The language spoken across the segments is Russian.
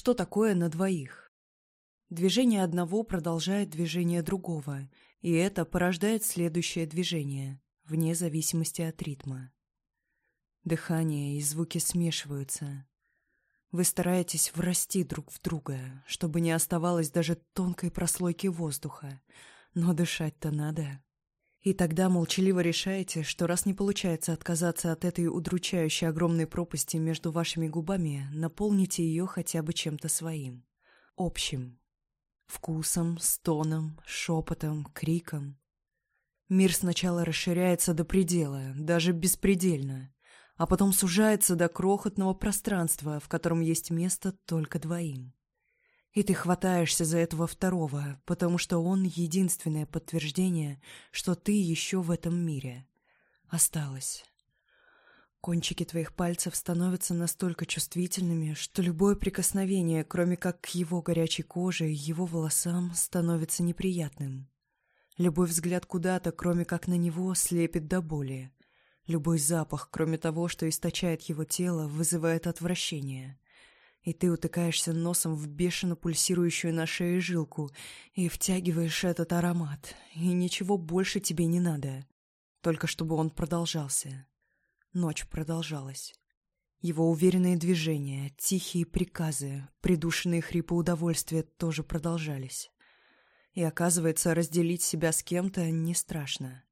что такое на двоих. Движение одного продолжает движение другого, и это порождает следующее движение, вне зависимости от ритма. Дыхание и звуки смешиваются. Вы стараетесь врасти друг в друга, чтобы не оставалось даже тонкой прослойки воздуха, но дышать-то надо. И тогда молчаливо решаете, что раз не получается отказаться от этой удручающей огромной пропасти между вашими губами, наполните ее хотя бы чем-то своим. Общим. Вкусом, стоном, шепотом, криком. Мир сначала расширяется до предела, даже беспредельно, а потом сужается до крохотного пространства, в котором есть место только двоим. И ты хватаешься за этого второго, потому что он единственное подтверждение, что ты еще в этом мире. Осталось. Кончики твоих пальцев становятся настолько чувствительными, что любое прикосновение, кроме как к его горячей коже и его волосам, становится неприятным. Любой взгляд куда-то, кроме как на него, слепит до боли. Любой запах, кроме того, что источает его тело, вызывает отвращение. И ты утыкаешься носом в бешено пульсирующую на шее жилку и втягиваешь этот аромат, и ничего больше тебе не надо. Только чтобы он продолжался. Ночь продолжалась. Его уверенные движения, тихие приказы, придушенные хрипы удовольствия тоже продолжались. И оказывается, разделить себя с кем-то не страшно.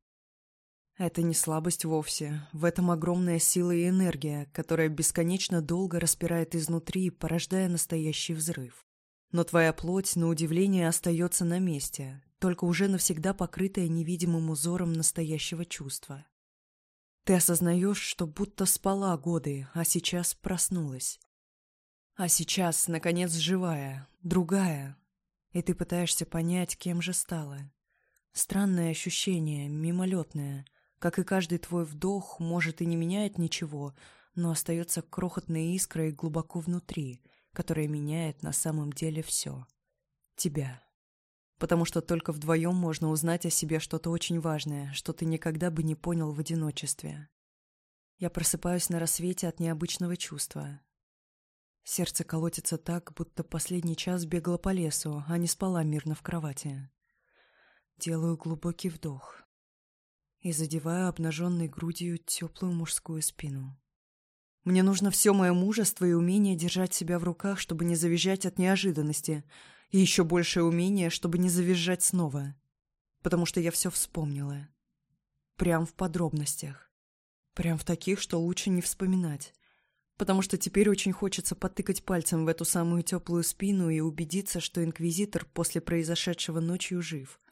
Это не слабость вовсе. В этом огромная сила и энергия, которая бесконечно долго распирает изнутри, порождая настоящий взрыв. Но твоя плоть, на удивление, остается на месте, только уже навсегда покрытая невидимым узором настоящего чувства. Ты осознаешь, что будто спала годы, а сейчас проснулась. А сейчас, наконец, живая, другая. И ты пытаешься понять, кем же стала. Странное ощущение, мимолетное – как и каждый твой вдох, может, и не меняет ничего, но остается крохотной искрой глубоко внутри, которая меняет на самом деле все. Тебя. Потому что только вдвоем можно узнать о себе что-то очень важное, что ты никогда бы не понял в одиночестве. Я просыпаюсь на рассвете от необычного чувства. Сердце колотится так, будто последний час бегала по лесу, а не спала мирно в кровати. Делаю глубокий вдох и задеваю обнаженной грудью теплую мужскую спину. Мне нужно все мое мужество и умение держать себя в руках, чтобы не завизжать от неожиданности, и еще большее умение, чтобы не завизжать снова, потому что я все вспомнила. Прям в подробностях. Прям в таких, что лучше не вспоминать. Потому что теперь очень хочется потыкать пальцем в эту самую теплую спину и убедиться, что инквизитор после произошедшего ночью жив —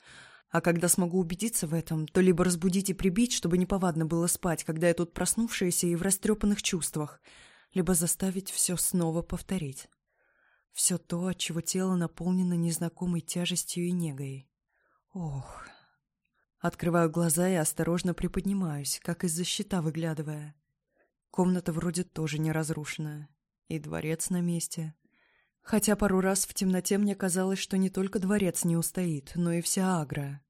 а когда смогу убедиться в этом, то либо разбудить и прибить, чтобы неповадно было спать, когда я тут проснувшаяся и в растрепанных чувствах, либо заставить все снова повторить. Все то, от чего тело наполнено незнакомой тяжестью и негой. Ох. Открываю глаза и осторожно приподнимаюсь, как из-за щита выглядывая. Комната вроде тоже не разрушена. И дворец на месте. Хотя пару раз в темноте мне казалось, что не только дворец не устоит, но и вся Агра.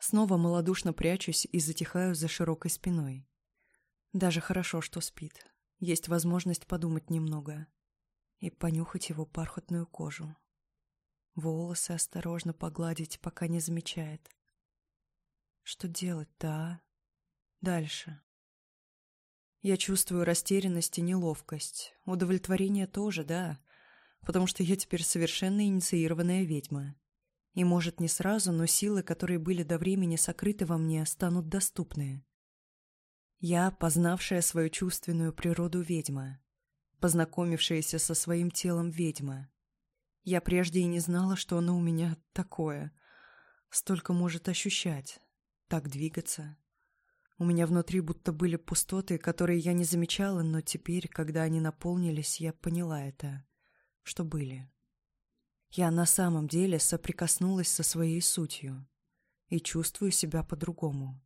Снова малодушно прячусь и затихаю за широкой спиной. Даже хорошо, что спит. Есть возможность подумать немного и понюхать его пархатную кожу. Волосы осторожно погладить, пока не замечает. Что делать-то, а? Дальше. Я чувствую растерянность и неловкость. Удовлетворение тоже, да, потому что я теперь совершенно инициированная ведьма. И, может, не сразу, но силы, которые были до времени сокрыты во мне, станут доступны. Я, познавшая свою чувственную природу ведьма, познакомившаяся со своим телом ведьма. Я прежде и не знала, что оно у меня такое. Столько может ощущать, так двигаться. У меня внутри будто были пустоты, которые я не замечала, но теперь, когда они наполнились, я поняла это, что были. Я на самом деле соприкоснулась со своей сутью и чувствую себя по-другому.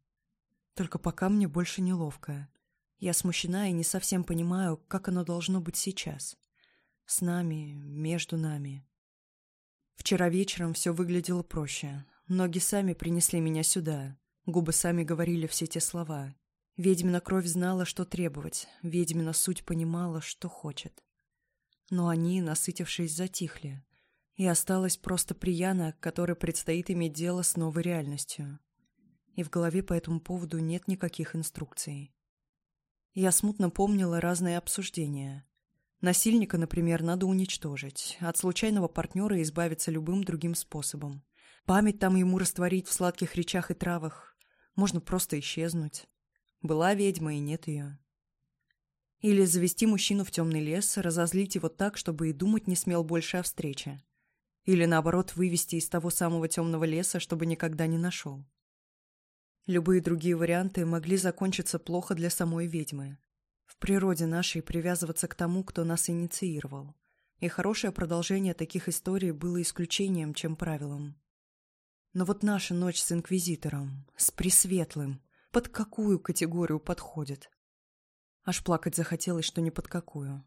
Только пока мне больше неловко. Я смущена и не совсем понимаю, как оно должно быть сейчас. С нами, между нами. Вчера вечером все выглядело проще. Ноги сами принесли меня сюда. Губы сами говорили все те слова. Ведьмина кровь знала, что требовать. Ведьмина суть понимала, что хочет. Но они, насытившись, затихли и осталась просто прияна, которой предстоит иметь дело с новой реальностью. И в голове по этому поводу нет никаких инструкций. Я смутно помнила разные обсуждения. Насильника, например, надо уничтожить, от случайного партнера избавиться любым другим способом. Память там ему растворить в сладких речах и травах. Можно просто исчезнуть. Была ведьма, и нет ее. Или завести мужчину в темный лес, разозлить его так, чтобы и думать не смел больше о встрече. Или, наоборот, вывести из того самого темного леса, чтобы никогда не нашел. Любые другие варианты могли закончиться плохо для самой ведьмы. В природе нашей привязываться к тому, кто нас инициировал. И хорошее продолжение таких историй было исключением, чем правилом. Но вот наша ночь с Инквизитором, с Пресветлым, под какую категорию подходит? Аж плакать захотелось, что ни под какую.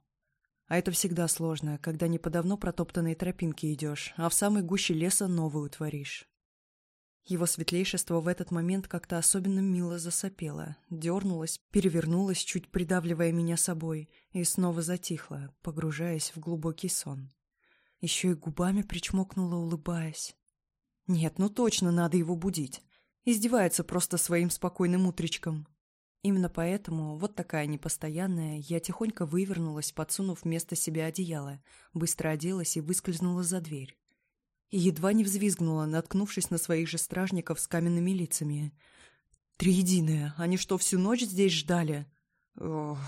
А это всегда сложно, когда не по давно протоптанной тропинке идешь, а в самой гуще леса новую творишь. Его светлейшество в этот момент как-то особенно мило засопело, дернулось, перевернулось, чуть придавливая меня собой, и снова затихло, погружаясь в глубокий сон. Еще и губами причмокнула, улыбаясь. Нет, ну точно надо его будить. Издевается просто своим спокойным утречком. Именно поэтому вот такая непостоянная, я тихонько вывернулась, подсунув вместо себя одеяло, быстро оделась и выскользнула за дверь. И едва не взвизгнула, наткнувшись на своих же стражников с каменными лицами. «Триединые! Они что, всю ночь здесь ждали?» Ох.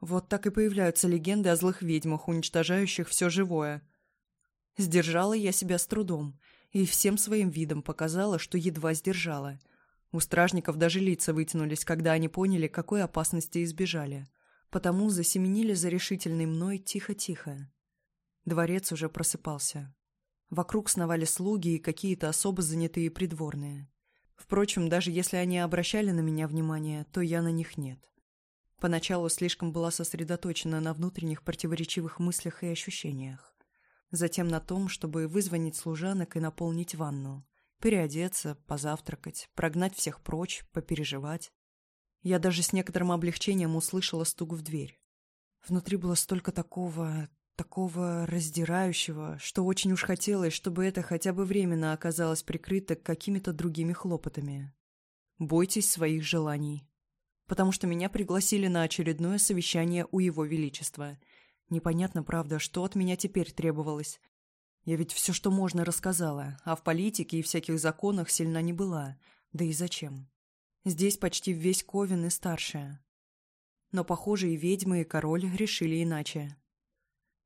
Вот так и появляются легенды о злых ведьмах, уничтожающих все живое. Сдержала я себя с трудом и всем своим видом показала, что едва сдержала – у стражников даже лица вытянулись, когда они поняли, какой опасности избежали. Потому засеменили за решительной мной тихо-тихо. Дворец уже просыпался. Вокруг сновали слуги и какие-то особо занятые придворные. Впрочем, даже если они обращали на меня внимание, то я на них нет. Поначалу слишком была сосредоточена на внутренних противоречивых мыслях и ощущениях. Затем на том, чтобы вызвонить служанок и наполнить ванну переодеться, позавтракать, прогнать всех прочь, попереживать. Я даже с некоторым облегчением услышала стук в дверь. Внутри было столько такого, такого раздирающего, что очень уж хотелось, чтобы это хотя бы временно оказалось прикрыто какими-то другими хлопотами. Бойтесь своих желаний. Потому что меня пригласили на очередное совещание у Его Величества. Непонятно, правда, что от меня теперь требовалось. Я ведь все, что можно, рассказала, а в политике и всяких законах сильно не была. Да и зачем? Здесь почти весь Ковен и старшая. Но, похоже, и ведьмы, и король решили иначе.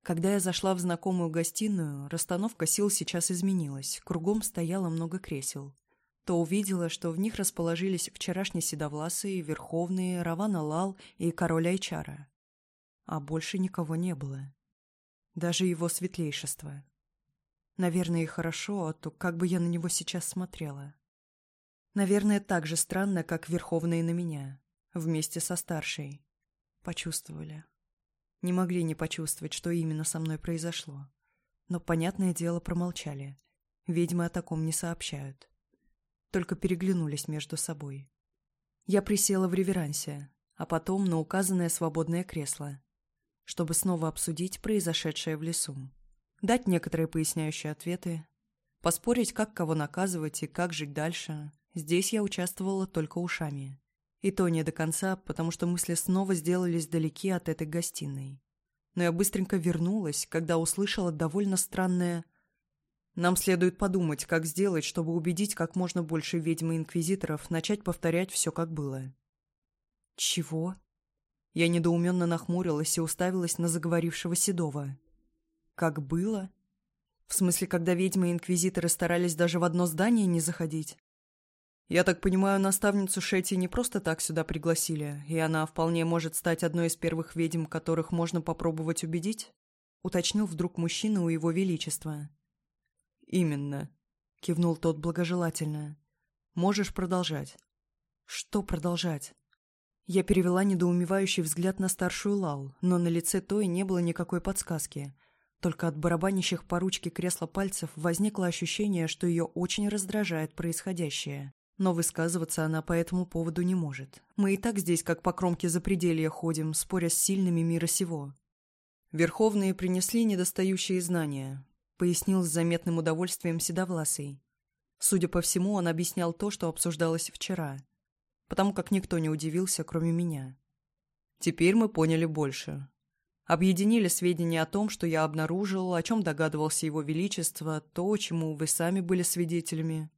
Когда я зашла в знакомую гостиную, расстановка сил сейчас изменилась, кругом стояло много кресел. То увидела, что в них расположились вчерашние седовласые, верховные, Равана Лал и король Айчара. А больше никого не было. Даже его светлейшество. Наверное, и хорошо, а то как бы я на него сейчас смотрела. Наверное, так же странно, как Верховные на меня, вместе со старшей. Почувствовали. Не могли не почувствовать, что именно со мной произошло. Но, понятное дело, промолчали. Ведьмы о таком не сообщают. Только переглянулись между собой. Я присела в реверансе, а потом на указанное свободное кресло, чтобы снова обсудить произошедшее в лесу дать некоторые поясняющие ответы, поспорить, как кого наказывать и как жить дальше. Здесь я участвовала только ушами. И то не до конца, потому что мысли снова сделались далеки от этой гостиной. Но я быстренько вернулась, когда услышала довольно странное «Нам следует подумать, как сделать, чтобы убедить как можно больше ведьмы инквизиторов начать повторять все, как было». «Чего?» Я недоуменно нахмурилась и уставилась на заговорившего Седова. Как было? В смысле, когда ведьмы и инквизиторы старались даже в одно здание не заходить? Я так понимаю, наставницу Шетти не просто так сюда пригласили, и она вполне может стать одной из первых ведьм, которых можно попробовать убедить? Уточнил вдруг мужчина у его величества. Именно. Кивнул тот благожелательно. Можешь продолжать. Что продолжать? Я перевела недоумевающий взгляд на старшую Лау, но на лице той не было никакой подсказки – только от барабанящих по ручке кресла пальцев возникло ощущение, что ее очень раздражает происходящее. Но высказываться она по этому поводу не может. Мы и так здесь, как по кромке запределья, ходим, споря с сильными мира сего. «Верховные принесли недостающие знания», — пояснил с заметным удовольствием Седовласый. Судя по всему, он объяснял то, что обсуждалось вчера, потому как никто не удивился, кроме меня. «Теперь мы поняли больше объединили сведения о том, что я обнаружил, о чем догадывался его величество, то, чему вы сами были свидетелями».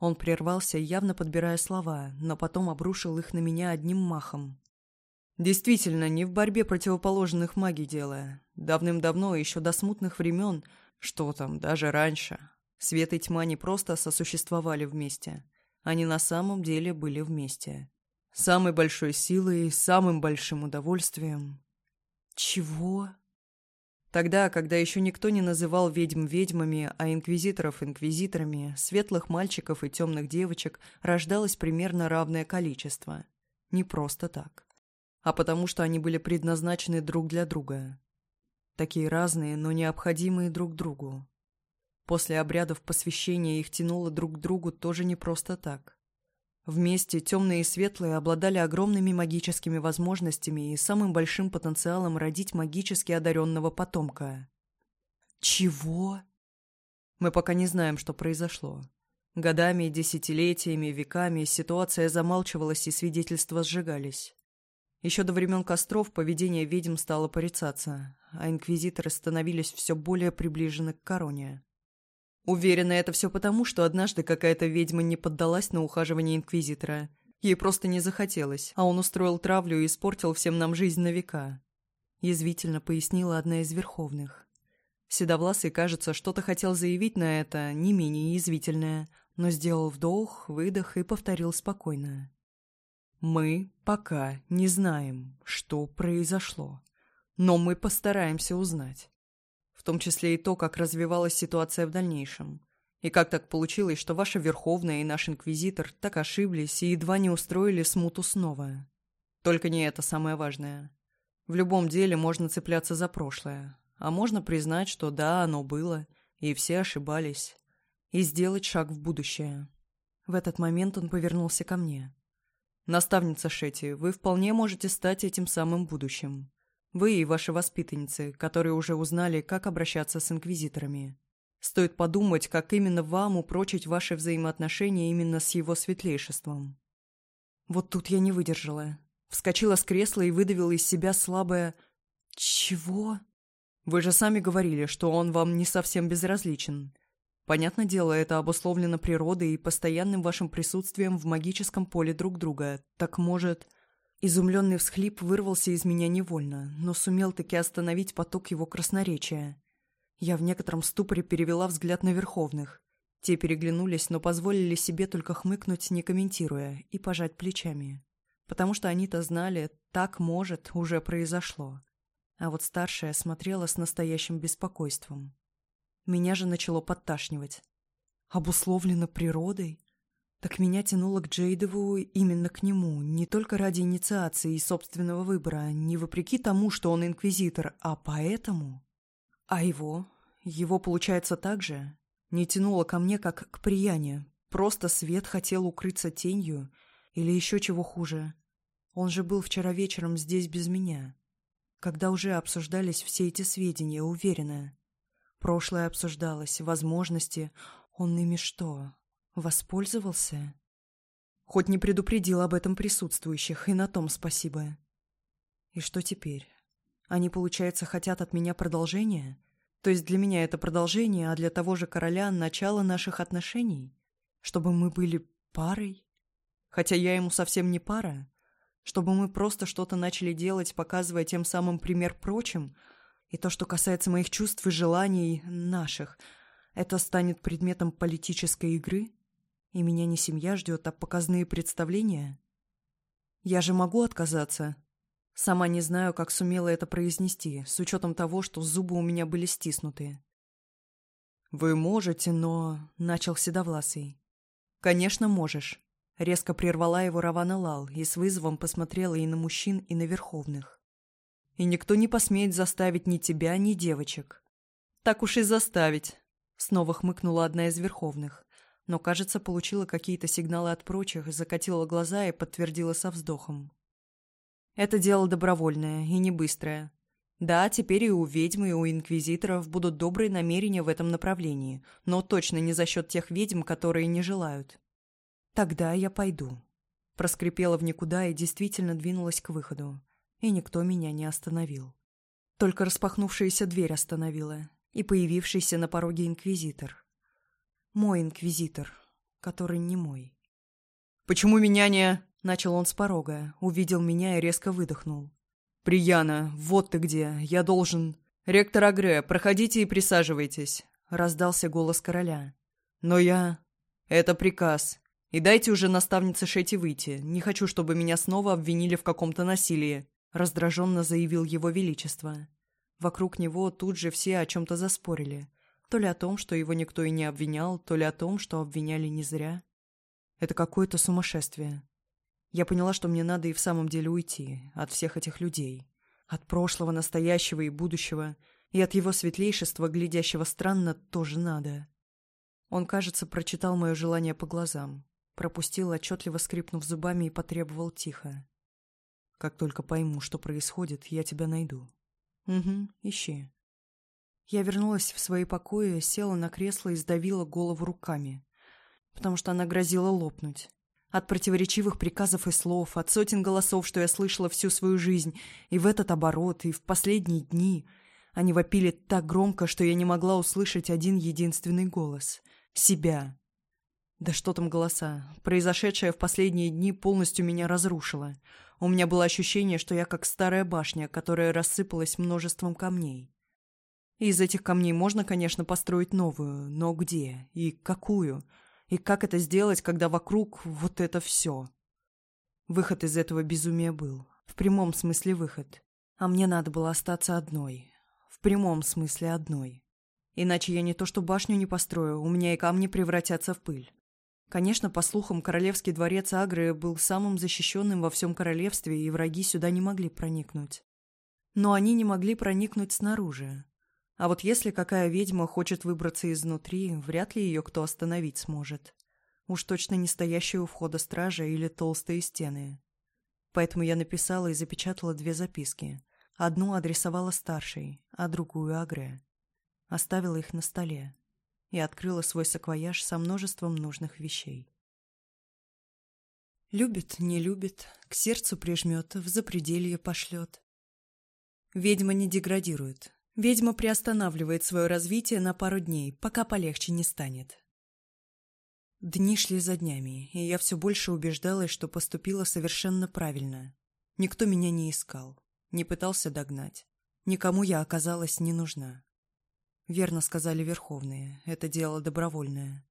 Он прервался, явно подбирая слова, но потом обрушил их на меня одним махом. «Действительно, не в борьбе противоположных магий дело. Давным-давно, еще до смутных времен, что там, даже раньше, свет и тьма не просто сосуществовали вместе. Они на самом деле были вместе. Самой большой силой, самым большим удовольствием, чего? Тогда, когда еще никто не называл ведьм ведьмами, а инквизиторов инквизиторами, светлых мальчиков и темных девочек рождалось примерно равное количество. Не просто так. А потому что они были предназначены друг для друга. Такие разные, но необходимые друг другу. После обрядов посвящения их тянуло друг к другу тоже не просто так. Вместе темные и светлые обладали огромными магическими возможностями и самым большим потенциалом родить магически одаренного потомка. Чего? Мы пока не знаем, что произошло. Годами, десятилетиями, веками ситуация замалчивалась и свидетельства сжигались. Еще до времен костров поведение ведьм стало порицаться, а инквизиторы становились все более приближены к короне. Уверена, это все потому, что однажды какая-то ведьма не поддалась на ухаживание Инквизитора. Ей просто не захотелось, а он устроил травлю и испортил всем нам жизнь на века. Язвительно пояснила одна из Верховных. Седовласый, кажется, что-то хотел заявить на это, не менее язвительное, но сделал вдох, выдох и повторил спокойно. «Мы пока не знаем, что произошло, но мы постараемся узнать» в том числе и то, как развивалась ситуация в дальнейшем. И как так получилось, что ваша Верховная и наш Инквизитор так ошиблись и едва не устроили смуту снова? Только не это самое важное. В любом деле можно цепляться за прошлое, а можно признать, что да, оно было, и все ошибались, и сделать шаг в будущее. В этот момент он повернулся ко мне. «Наставница Шети, вы вполне можете стать этим самым будущим. Вы и ваши воспитанницы, которые уже узнали, как обращаться с инквизиторами. Стоит подумать, как именно вам упрочить ваши взаимоотношения именно с его светлейшеством. Вот тут я не выдержала. Вскочила с кресла и выдавила из себя слабое «Чего?» Вы же сами говорили, что он вам не совсем безразличен. Понятное дело, это обусловлено природой и постоянным вашим присутствием в магическом поле друг друга. Так может... Изумленный всхлип вырвался из меня невольно, но сумел-таки остановить поток его красноречия. Я в некотором ступоре перевела взгляд на Верховных. Те переглянулись, но позволили себе только хмыкнуть, не комментируя, и пожать плечами. Потому что они-то знали, так может, уже произошло. А вот старшая смотрела с настоящим беспокойством. Меня же начало подташнивать. Обусловлено природой? Так меня тянуло к Джейдову именно к нему, не только ради инициации и собственного выбора, не вопреки тому, что он инквизитор, а поэтому... А его? Его, получается, так же? Не тянуло ко мне, как к прияне. Просто свет хотел укрыться тенью или еще чего хуже. Он же был вчера вечером здесь без меня. Когда уже обсуждались все эти сведения, уверена. Прошлое обсуждалось, возможности. Он ими что, Воспользовался. Хоть не предупредил об этом присутствующих, и на том спасибо. И что теперь? Они, получается, хотят от меня продолжения? То есть для меня это продолжение, а для того же короля – начало наших отношений? Чтобы мы были парой? Хотя я ему совсем не пара. Чтобы мы просто что-то начали делать, показывая тем самым пример прочим. И то, что касается моих чувств и желаний, наших, это станет предметом политической игры – и меня не семья ждет, а показные представления? Я же могу отказаться. Сама не знаю, как сумела это произнести, с учетом того, что зубы у меня были стиснуты. «Вы можете, но...» — начал Седовласый. «Конечно, можешь». Резко прервала его Равана Лал и с вызовом посмотрела и на мужчин, и на верховных. «И никто не посмеет заставить ни тебя, ни девочек». «Так уж и заставить», — снова хмыкнула одна из верховных но, кажется, получила какие-то сигналы от прочих, закатила глаза и подтвердила со вздохом. Это дело добровольное и не быстрое. Да, теперь и у ведьмы и у инквизиторов будут добрые намерения в этом направлении, но точно не за счет тех ведьм, которые не желают. «Тогда я пойду», – проскрипела в никуда и действительно двинулась к выходу. И никто меня не остановил. Только распахнувшаяся дверь остановила и появившийся на пороге инквизитор – мой инквизитор, который не мой. «Почему меня не...» — начал он с порога, увидел меня и резко выдохнул. «Прияна, вот ты где, я должен...» «Ректор Агре, проходите и присаживайтесь», — раздался голос короля. «Но я...» «Это приказ. И дайте уже наставнице Шети выйти. Не хочу, чтобы меня снова обвинили в каком-то насилии», — раздраженно заявил его величество. Вокруг него тут же все о чем-то заспорили — то ли о том, что его никто и не обвинял, то ли о том, что обвиняли не зря. Это какое-то сумасшествие. Я поняла, что мне надо и в самом деле уйти от всех этих людей. От прошлого, настоящего и будущего. И от его светлейшества, глядящего странно, тоже надо. Он, кажется, прочитал мое желание по глазам. Пропустил, отчетливо скрипнув зубами, и потребовал тихо. «Как только пойму, что происходит, я тебя найду». «Угу, ищи». Я вернулась в свои покои, села на кресло и сдавила голову руками, потому что она грозила лопнуть. От противоречивых приказов и слов, от сотен голосов, что я слышала всю свою жизнь, и в этот оборот, и в последние дни. Они вопили так громко, что я не могла услышать один единственный голос. Себя. Да что там голоса. Произошедшее в последние дни полностью меня разрушило. У меня было ощущение, что я как старая башня, которая рассыпалась множеством камней. Из этих камней можно, конечно, построить новую, но где и какую? И как это сделать, когда вокруг вот это все? Выход из этого безумия был. В прямом смысле выход. А мне надо было остаться одной. В прямом смысле одной. Иначе я не то что башню не построю, у меня и камни превратятся в пыль. Конечно, по слухам, королевский дворец Агры был самым защищенным во всем королевстве, и враги сюда не могли проникнуть. Но они не могли проникнуть снаружи. А вот если какая ведьма хочет выбраться изнутри, вряд ли ее кто остановить сможет. Уж точно не стоящие у входа стража или толстые стены. Поэтому я написала и запечатала две записки. Одну адресовала старшей, а другую — Агре. Оставила их на столе. И открыла свой саквояж со множеством нужных вещей. Любит, не любит, к сердцу прижмет, в запределье пошлет. Ведьма не деградирует, Ведьма приостанавливает свое развитие на пару дней, пока полегче не станет. Дни шли за днями, и я все больше убеждалась, что поступила совершенно правильно. Никто меня не искал, не пытался догнать. Никому я оказалась не нужна. Верно сказали верховные, это дело добровольное.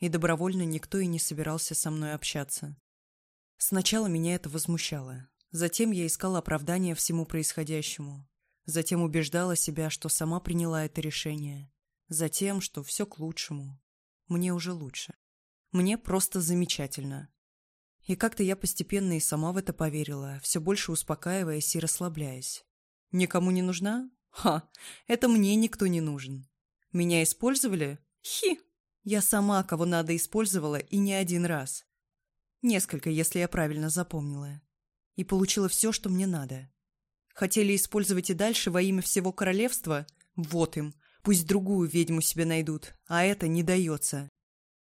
И добровольно никто и не собирался со мной общаться. Сначала меня это возмущало. Затем я искала оправдания всему происходящему. Затем убеждала себя, что сама приняла это решение. Затем, что все к лучшему. Мне уже лучше. Мне просто замечательно. И как-то я постепенно и сама в это поверила, все больше успокаиваясь и расслабляясь. Никому не нужна? Ха, это мне никто не нужен. Меня использовали? Хи! Я сама кого надо использовала и не один раз. Несколько, если я правильно запомнила. И получила все, что мне надо. Хотели использовать и дальше во имя всего королевства? Вот им. Пусть другую ведьму себе найдут, а это не дается.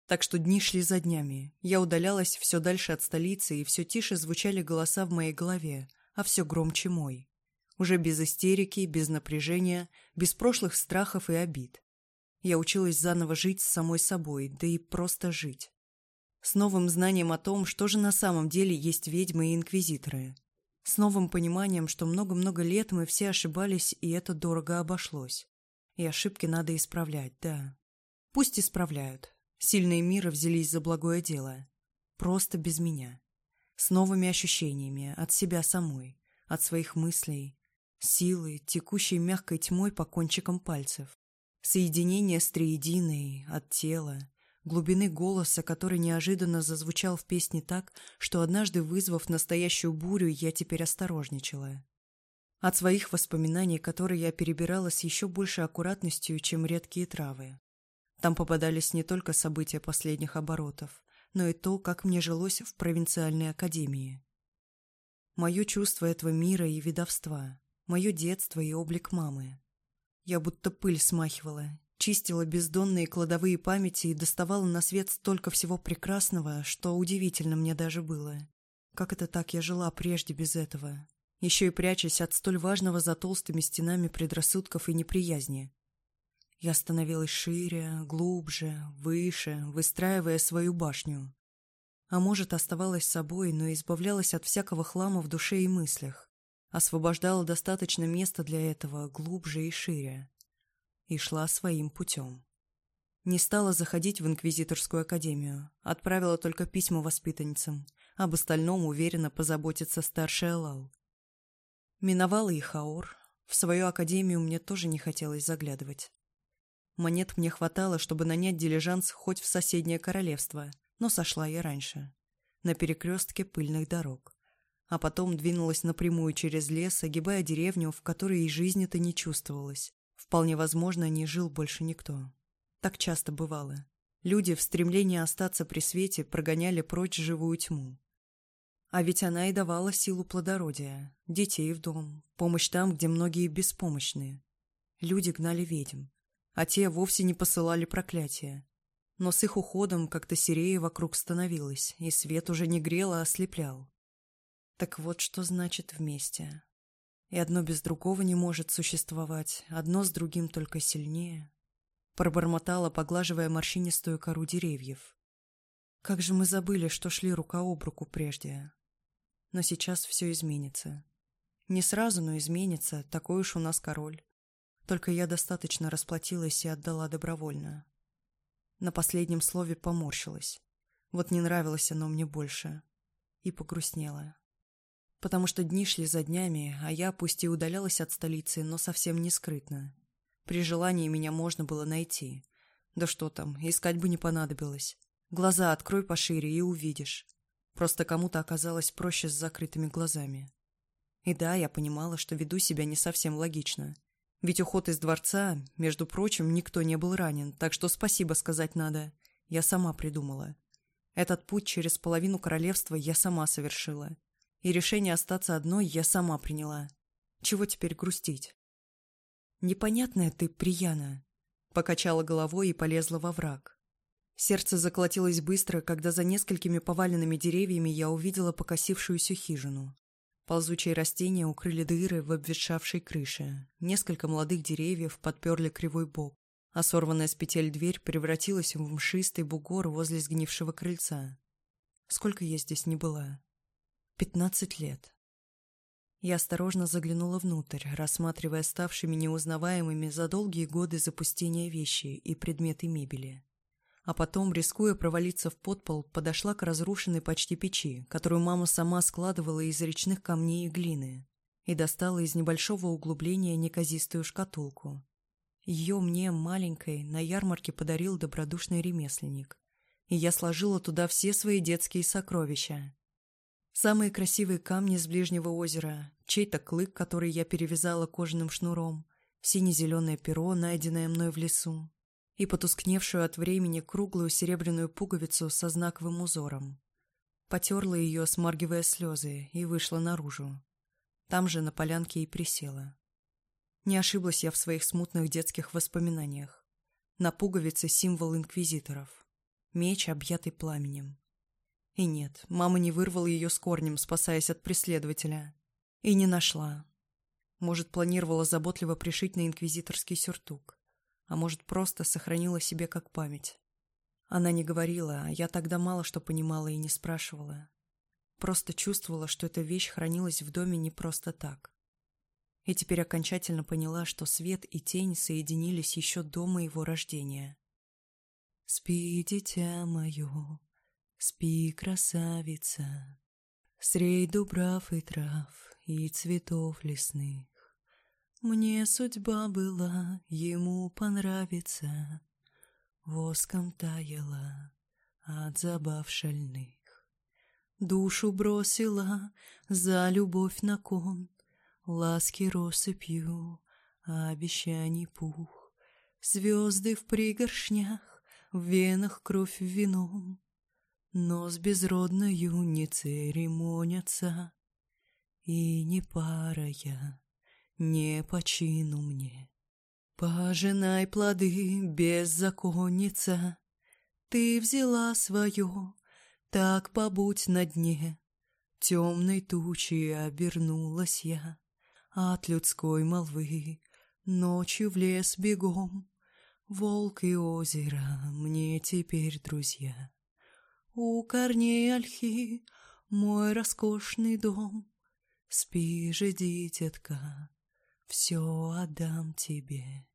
Так что дни шли за днями. Я удалялась все дальше от столицы, и все тише звучали голоса в моей голове, а все громче мой. Уже без истерики, без напряжения, без прошлых страхов и обид. Я училась заново жить с самой собой, да и просто жить. С новым знанием о том, что же на самом деле есть ведьмы и инквизиторы с новым пониманием, что много-много лет мы все ошибались, и это дорого обошлось. И ошибки надо исправлять, да. Пусть исправляют. Сильные мира взялись за благое дело. Просто без меня. С новыми ощущениями, от себя самой, от своих мыслей, силы, текущей мягкой тьмой по кончикам пальцев. Соединение с триединой, от тела, глубины голоса, который неожиданно зазвучал в песне так, что однажды вызвав настоящую бурю, я теперь осторожничала. От своих воспоминаний, которые я перебирала с еще большей аккуратностью, чем редкие травы. Там попадались не только события последних оборотов, но и то, как мне жилось в провинциальной академии. Мое чувство этого мира и видовства, мое детство и облик мамы. Я будто пыль смахивала, чистила бездонные кладовые памяти и доставала на свет столько всего прекрасного, что удивительно мне даже было. Как это так я жила прежде без этого? Еще и прячась от столь важного за толстыми стенами предрассудков и неприязни. Я становилась шире, глубже, выше, выстраивая свою башню. А может, оставалась собой, но избавлялась от всякого хлама в душе и мыслях. Освобождала достаточно места для этого, глубже и шире и шла своим путем. Не стала заходить в инквизиторскую академию, отправила только письма воспитанницам, об остальном уверенно позаботится старший Алал. Миновала и Хаор, в свою академию мне тоже не хотелось заглядывать. Монет мне хватало, чтобы нанять дилижанс хоть в соседнее королевство, но сошла я раньше. На перекрестке пыльных дорог. А потом двинулась напрямую через лес, огибая деревню, в которой и жизни-то не чувствовалось. Вполне возможно, не жил больше никто. Так часто бывало. Люди в стремлении остаться при свете прогоняли прочь живую тьму. А ведь она и давала силу плодородия, детей в дом, помощь там, где многие беспомощные. Люди гнали ведьм, а те вовсе не посылали проклятия. Но с их уходом как-то серее вокруг становилось, и свет уже не грел, а ослеплял. Так вот, что значит «вместе». И одно без другого не может существовать, одно с другим только сильнее. Пробормотала, поглаживая морщинистую кору деревьев. Как же мы забыли, что шли рука об руку прежде. Но сейчас все изменится. Не сразу, но изменится, такой уж у нас король. Только я достаточно расплатилась и отдала добровольно. На последнем слове поморщилась. Вот не нравилось оно мне больше. И погрустнела потому что дни шли за днями, а я пусть и удалялась от столицы, но совсем не скрытно. При желании меня можно было найти. Да что там, искать бы не понадобилось. Глаза открой пошире и увидишь. Просто кому-то оказалось проще с закрытыми глазами. И да, я понимала, что веду себя не совсем логично. Ведь уход из дворца, между прочим, никто не был ранен, так что спасибо сказать надо. Я сама придумала. Этот путь через половину королевства я сама совершила и решение остаться одной я сама приняла. Чего теперь грустить? Непонятная ты, Прияна. Покачала головой и полезла во враг. Сердце заколотилось быстро, когда за несколькими поваленными деревьями я увидела покосившуюся хижину. Ползучие растения укрыли дыры в обветшавшей крыше. Несколько молодых деревьев подперли кривой бок, а сорванная с петель дверь превратилась в мшистый бугор возле сгнившего крыльца. Сколько я здесь не была, пятнадцать лет. Я осторожно заглянула внутрь, рассматривая ставшими неузнаваемыми за долгие годы запустения вещи и предметы мебели. А потом, рискуя провалиться в подпол, подошла к разрушенной почти печи, которую мама сама складывала из речных камней и глины, и достала из небольшого углубления неказистую шкатулку. Ее мне, маленькой, на ярмарке подарил добродушный ремесленник, и я сложила туда все свои детские сокровища, Самые красивые камни с ближнего озера, чей-то клык, который я перевязала кожаным шнуром, сине-зеленое перо, найденное мной в лесу, и потускневшую от времени круглую серебряную пуговицу со знаковым узором. Потерла ее, смаргивая слезы, и вышла наружу. Там же на полянке и присела. Не ошиблась я в своих смутных детских воспоминаниях. На пуговице символ инквизиторов. Меч, объятый пламенем. И нет, мама не вырвала ее с корнем, спасаясь от преследователя. И не нашла. Может, планировала заботливо пришить на инквизиторский сюртук. А может, просто сохранила себе как память. Она не говорила, а я тогда мало что понимала и не спрашивала. Просто чувствовала, что эта вещь хранилась в доме не просто так. И теперь окончательно поняла, что свет и тень соединились еще до моего рождения. «Спи, дитя мое», Спи, красавица, средь дубрав и трав и цветов лесных. Мне судьба была ему понравиться, Воском таяла от забав шальных. Душу бросила за любовь на кон, Ласки россыпью, а обещаний пух, Звезды в пригоршнях, в венах кровь вином, но с безродною не церемонятся, И не пара я, не почину мне. Пожинай плоды, беззаконница, Ты взяла свое, так побудь на дне. Темной тучи обернулась я От людской молвы, Ночью в лес бегом, Волк и озеро мне теперь друзья у корней ольхи мой роскошный дом. Спи же, дитятка, все отдам тебе.